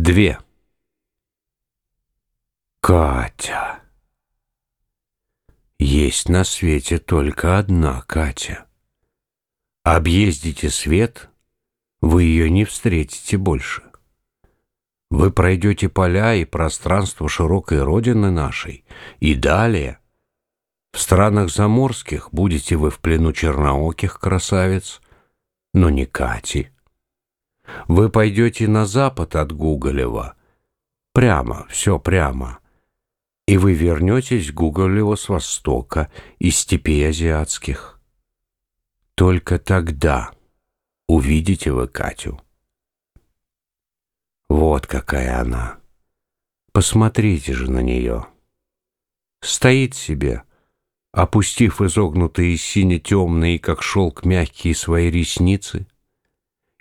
Две. Катя. Есть на свете только одна Катя. Объездите свет, вы ее не встретите больше. Вы пройдете поля и пространство широкой родины нашей, и далее. В странах заморских будете вы в плену чернооких красавиц, но не Кати. Вы пойдете на запад от Гуголева, прямо, все прямо, и вы вернетесь Гуголева с востока, из степей азиатских. Только тогда увидите вы Катю. Вот какая она. Посмотрите же на нее. Стоит себе, опустив изогнутые сине-темные, как шелк мягкие свои ресницы.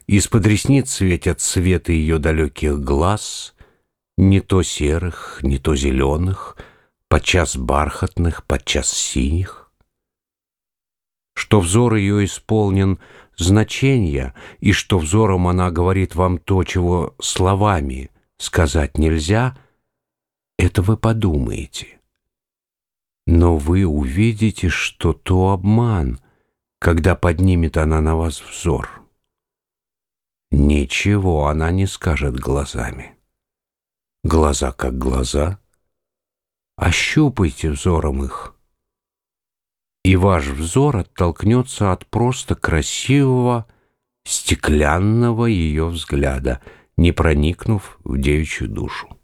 Из-под ресниц светят цветы ее далеких глаз, не то серых, не то зеленых, подчас бархатных, подчас синих. Что взор ее исполнен значения, и что взором она говорит вам то, чего словами сказать нельзя, это вы подумаете. Но вы увидите, что то обман, когда поднимет она на вас взор. Ничего она не скажет глазами. Глаза как глаза. Ощупайте взором их — и ваш взор оттолкнется от просто красивого, стеклянного ее взгляда, не проникнув в девичью душу.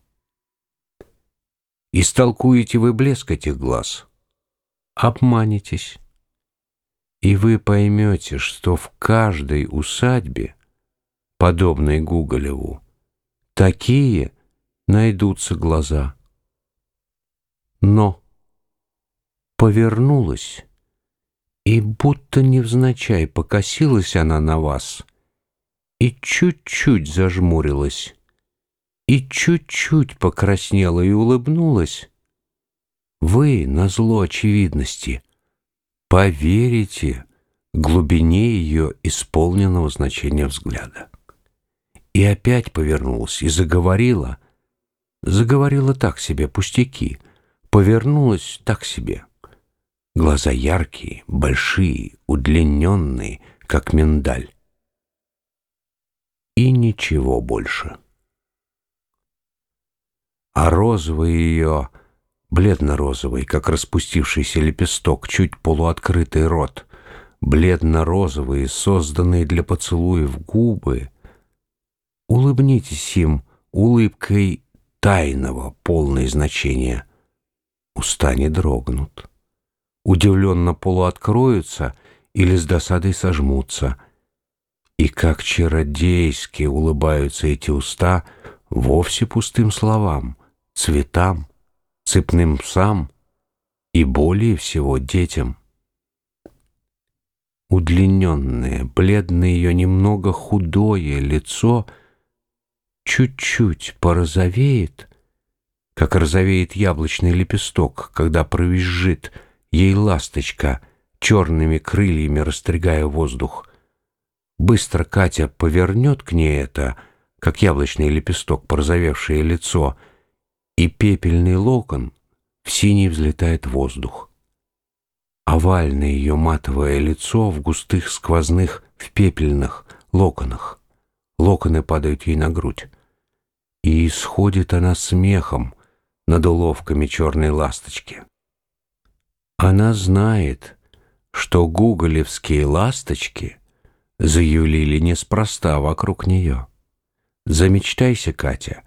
Истолкуете вы блеск этих глаз, обманетесь, и вы поймете, что в каждой усадьбе, подобной Гуголеву, такие найдутся глаза. Но повернулась и будто невзначай покосилась она на вас и чуть-чуть зажмурилась, и чуть-чуть покраснела и улыбнулась. Вы, на зло очевидности, поверите глубине ее исполненного значения взгляда. И опять повернулась и заговорила, заговорила так себе, пустяки, повернулась так себе — Глаза яркие, большие, удлиненные, как миндаль. И ничего больше. А розовый ее, бледно-розовый, как распустившийся лепесток, чуть полуоткрытый рот, бледно-розовые, созданные для поцелуев губы, улыбнитесь им улыбкой тайного, полное значения. Уста не дрогнут удивленно полуоткроются или с досадой сожмутся. И как чародейски улыбаются эти уста вовсе пустым словам, цветам, цепным псам и более всего детям. Удлиненное, бледное ее немного худое лицо чуть-чуть порозовеет, как розовеет яблочный лепесток, когда провизжит — Ей ласточка, черными крыльями растрягая воздух. Быстро Катя повернет к ней это, как яблочный лепесток, порозовевшее лицо, и пепельный локон в синий взлетает воздух. Овальное ее матовое лицо в густых сквозных, в пепельных локонах. Локоны падают ей на грудь. И исходит она смехом над уловками черной ласточки. Она знает, что гуголевские ласточки заюлили неспроста вокруг нее. Замечтайся, Катя,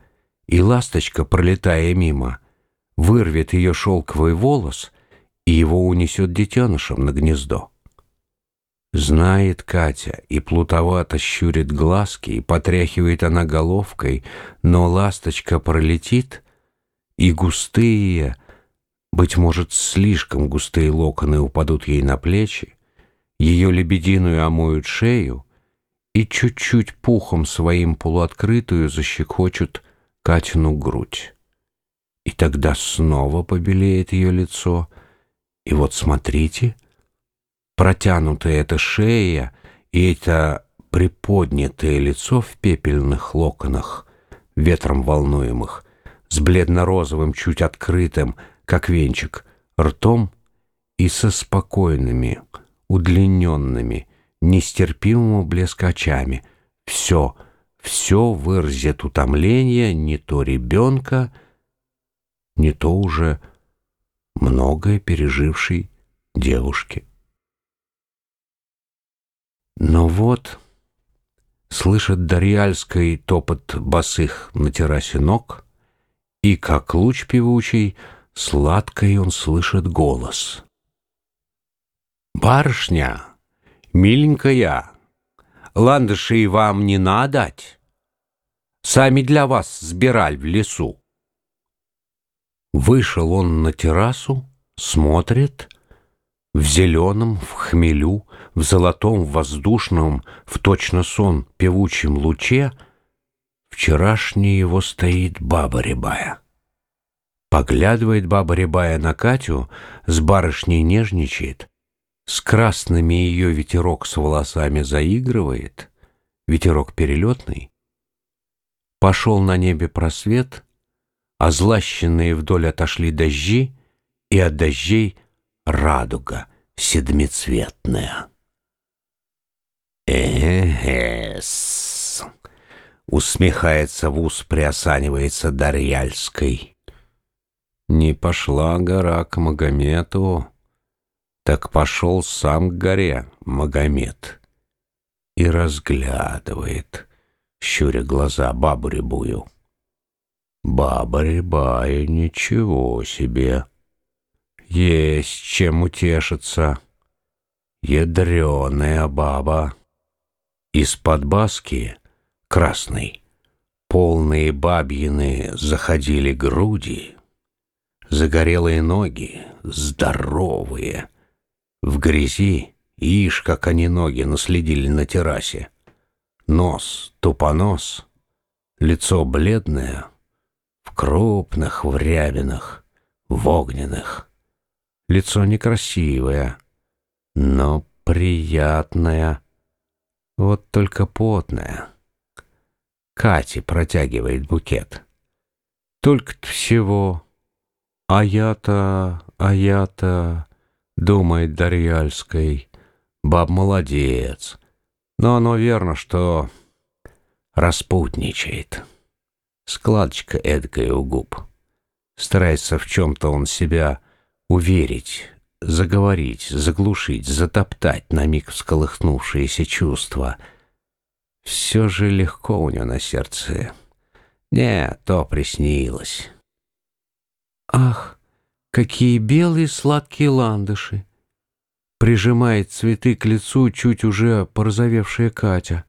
и ласточка, пролетая мимо, вырвет ее шелковый волос и его унесет детенышем на гнездо. Знает Катя и плутовато щурит глазки, и потряхивает она головкой, но ласточка пролетит, и густые, быть может, слишком густые локоны упадут ей на плечи, ее лебединую омоют шею и чуть-чуть пухом своим полуоткрытую защекочут Катину грудь. И тогда снова побелеет ее лицо, и вот смотрите, протянутая эта шея и это приподнятое лицо в пепельных локонах ветром волнуемых, с бледно-розовым, чуть открытым, как венчик, ртом и со спокойными, удлиненными, нестерпимого блеска очами. Все, все выразит утомление не то ребенка, не то уже многое пережившей девушки. Но вот слышит Дарьяльский топот босых на террасе ног, и, как луч певучий, сладкой он слышит голос. «Барышня, миленькая, ландышей вам не надать, сами для вас сбираль в лесу». Вышел он на террасу, смотрит, в зеленом, в хмелю, в золотом, воздушном, в точно сон певучем луче вчерашний его стоит баба Рябая. Поглядывает баба Рябая на Катю, с барышней нежничает, с красными ее ветерок с волосами заигрывает, ветерок перелетный. Пошел на небе просвет, а злащенные вдоль отошли дожди, и от дождей радуга седмицветная. «Э-э-с!» — усмехается в ус, приосанивается Дарьяльской. «Не пошла гора к Магомету, так пошел сам к горе Магомед» и разглядывает, щуря глаза бабу рябую. Баба рябая, ничего себе! Есть чем утешиться. Ядреная баба. Из-под баски, красной, полные бабьины заходили груди, загорелые ноги, здоровые. В грязи, ишь, как они ноги наследили на террасе. Нос, тупонос, лицо бледное, в крупных в рябинах, в огненных. Лицо некрасивое, но приятное. Вот только потное. Кате протягивает букет. Только-то всего. А я-то, а я-то, думает Дарьяльской, баб молодец. Но оно верно, что распутничает. Складочка эдакая у губ. Старается в чем-то он себя уверить, заговорить, заглушить, затоптать на миг всколыхнувшиеся чувства. Все же легко у него на сердце. Не, то приснилось. Ах, какие белые сладкие ландыши! Прижимает цветы к лицу чуть уже порозовевшая Катя.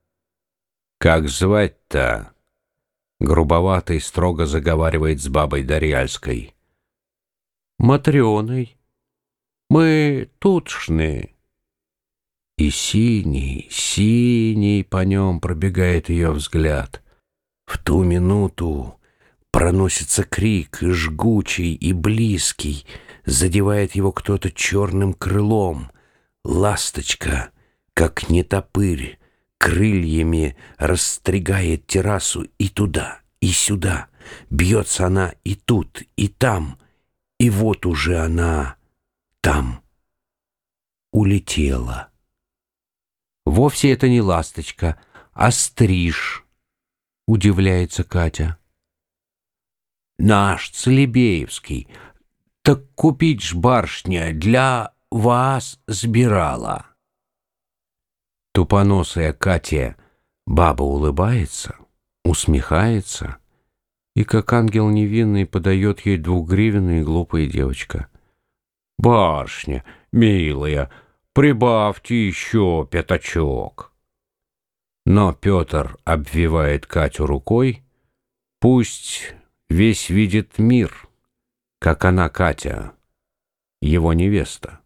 «Как звать-то?» Грубовато и строго заговаривает с бабой Дарьяльской. Матрёной. Мы тутшны. И синий, синий по нем пробегает ее взгляд. В ту минуту проносится крик, жгучий и близкий, задевает его кто-то черным крылом. Ласточка, как нетопырь, крыльями растригает террасу и туда, и сюда. Бьется она и тут, и там — и вот уже она там улетела. Вовсе это не ласточка, а стриж, удивляется Катя. Наш Целебеевский, так купить ж барышня для вас сбирала. Тупоносая Катя баба улыбается, усмехается — и как ангел невинный подает ей двухгривенная глупая девочка. «Барышня, милая, прибавьте еще пятачок». Но Петр обвивает Катю рукой, пусть весь видит мир, как она, Катя, его невеста.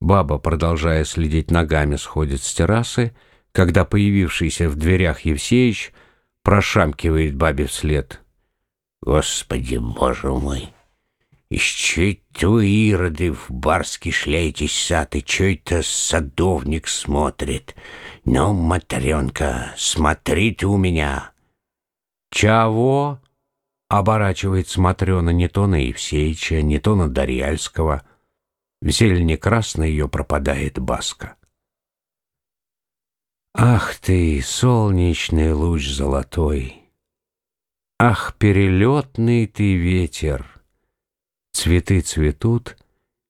Баба, продолжая следить ногами, сходит с террасы, когда появившийся в дверях Евсеич — прошамкивает бабе вслед. Господи, боже мой! Чей-то вы, ироды, в барский шляетесь сад, и чей-то садовник смотрит. Ну, матренка, смотри ты у меня. «Чего?» — оборачивает Смотрена не то на Евсеича, не то на Дарьяльского. В зелени красной ее пропадает Баска. Ах ты, солнечный луч золотой! Ах, перелетный ты ветер! Цветы цветут,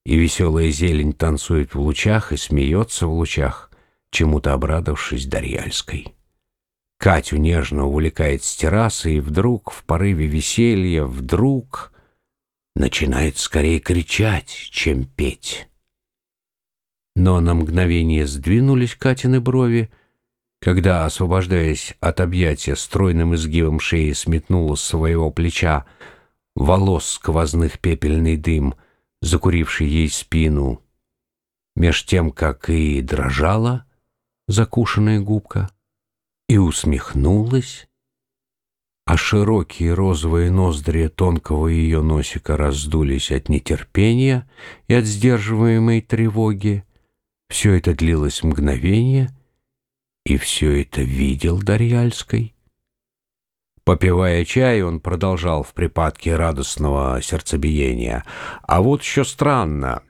и веселая зелень танцует в лучах и смеется в лучах, чему-то обрадовавшись Дарьяльской. Катю нежно увлекает с террасы, и вдруг, в порыве веселья, вдруг начинает скорее кричать, чем петь. Но на мгновение сдвинулись Катины брови, когда, освобождаясь от объятия, стройным изгибом шеи сметнула с своего плеча волос сквозных пепельный дым, закуривший ей спину, меж тем, как и дрожала закушенная губка, и усмехнулась, а широкие розовые ноздри тонкого ее носика раздулись от нетерпения и от сдерживаемой тревоги. Все это длилось мгновение, и все это видел Дарьяльской. Попивая чай, он продолжал в припадке радостного сердцебиения. А вот еще странно.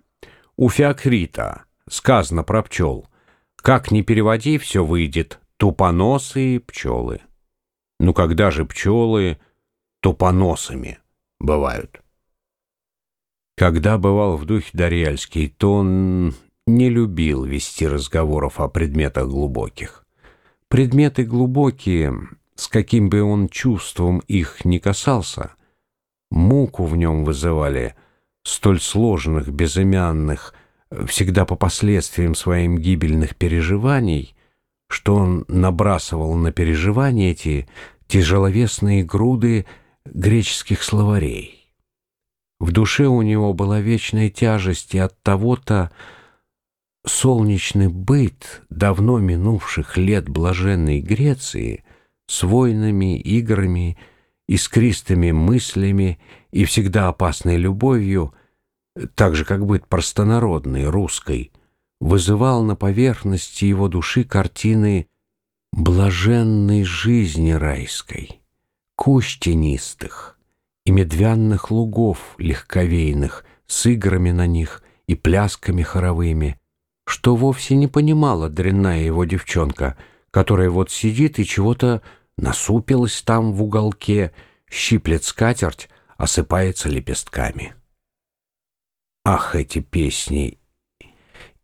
У Феокрита сказано про пчел. Как ни переводи, все выйдет тупоносые пчелы. Ну когда же пчелы тупоносами бывают? Когда бывал в духе Дарьяльский, то он не любил вести разговоров о предметах глубоких. Предметы глубокие с каким бы он чувством их ни касался, муку в нем вызывали столь сложных, безымянных, всегда по последствиям своим гибельных переживаний, что он набрасывал на переживания эти тяжеловесные груды греческих словарей. В душе у него была вечная тяжесть и от того-то солнечный быт давно минувших лет блаженной Греции — с войнами, играми, искристыми мыслями и всегда опасной любовью, так же, как быть простонародной, русской, вызывал на поверхности его души картины блаженной жизни райской, кущ тенистых и медвянных лугов легковейных с играми на них и плясками хоровыми, что вовсе не понимала дрянная его девчонка, которая вот сидит и чего-то насупилась там в уголке, щиплет скатерть, осыпается лепестками. Ах, эти песни!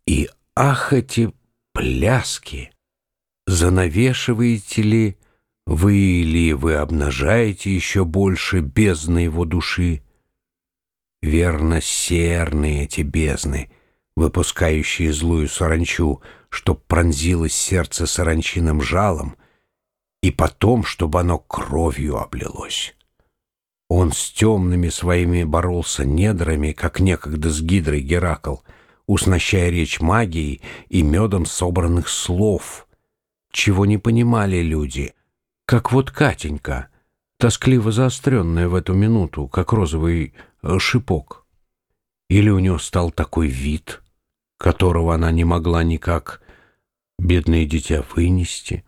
И ах, эти пляски! Занавешиваете ли вы или вы обнажаете еще больше бездны его души? Верно, серные эти бездны, выпускающие злую саранчу, чтоб пронзилось сердце саранчиным жалом — и потом, чтобы оно кровью облилось. Он с темными своими боролся недрами, как некогда с гидрой Геракл, уснащая речь магией и медом собранных слов, чего не понимали люди, как вот Катенька, тоскливо заостренная в эту минуту, как розовый э, шипок. Или у нее стал такой вид, которого она не могла никак, бедное дитя, вынести —